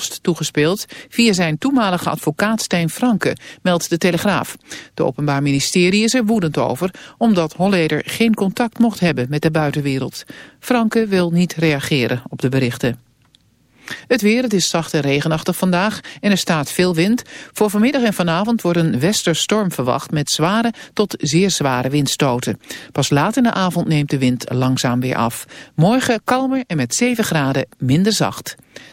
toegespeeld via zijn toenmalige advocaat Stijn Franke, meldt de Telegraaf. De Openbaar Ministerie is er woedend over, omdat Holleder geen contact mocht hebben met de buitenwereld. Franke wil niet reageren op de berichten. Het weer, het is zacht en regenachtig vandaag en er staat veel wind. Voor vanmiddag en vanavond wordt een westerstorm verwacht met zware tot zeer zware windstoten. Pas laat in de avond neemt de wind langzaam weer af. Morgen kalmer en met 7 graden minder zacht.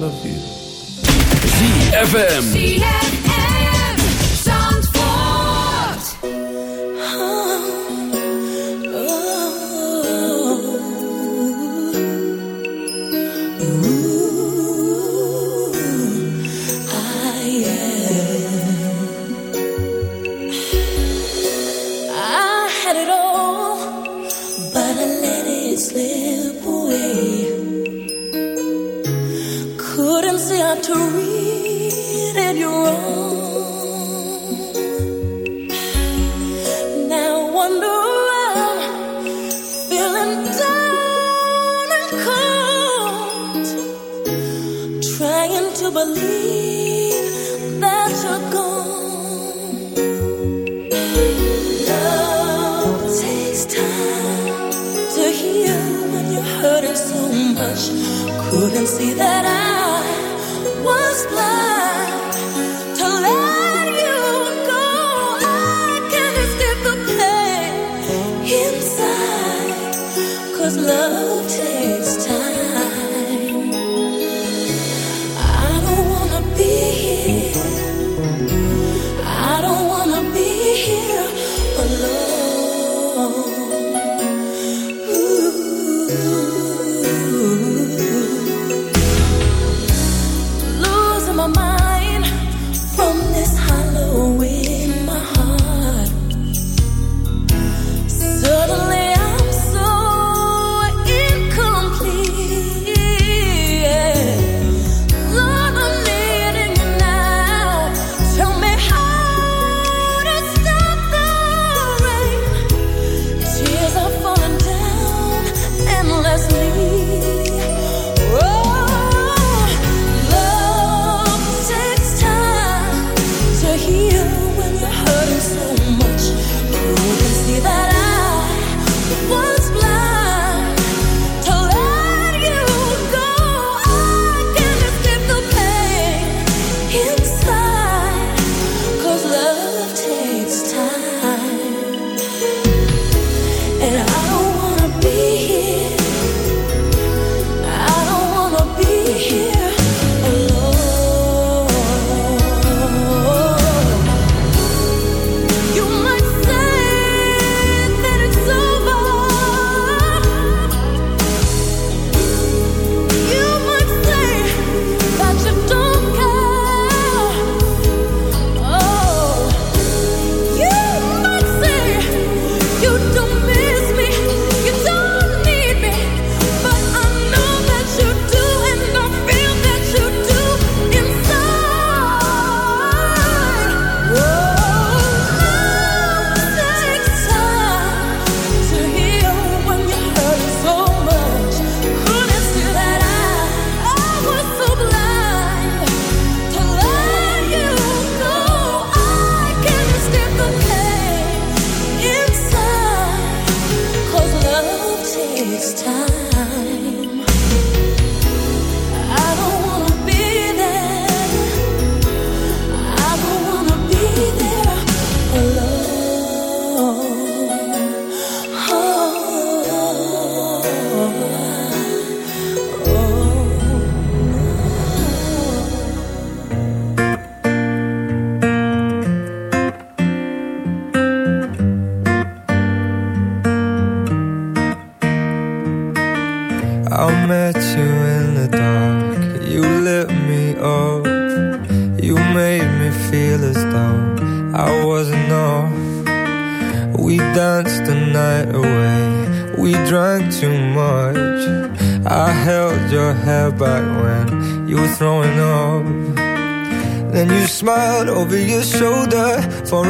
love you. ZFM.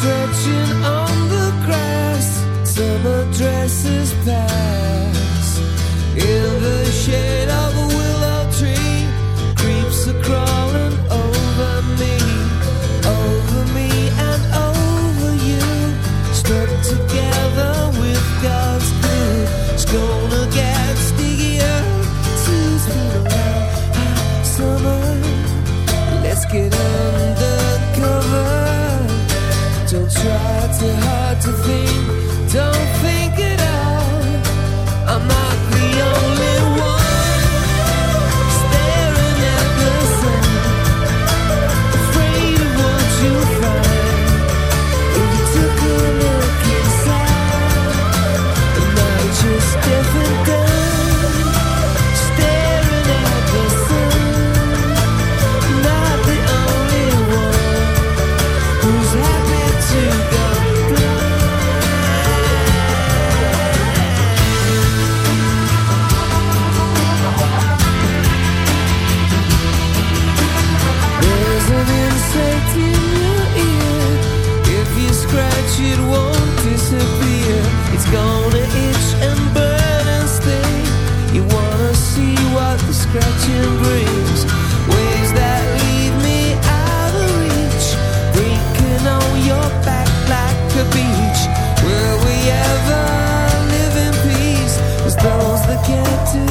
stretching on the grass, summer dresses pass. Do